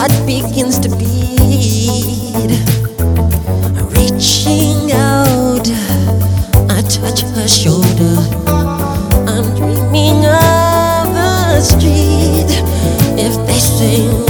heart begins to beat. Reaching out, I touch her shoulder. I'm dreaming of a street if they sing.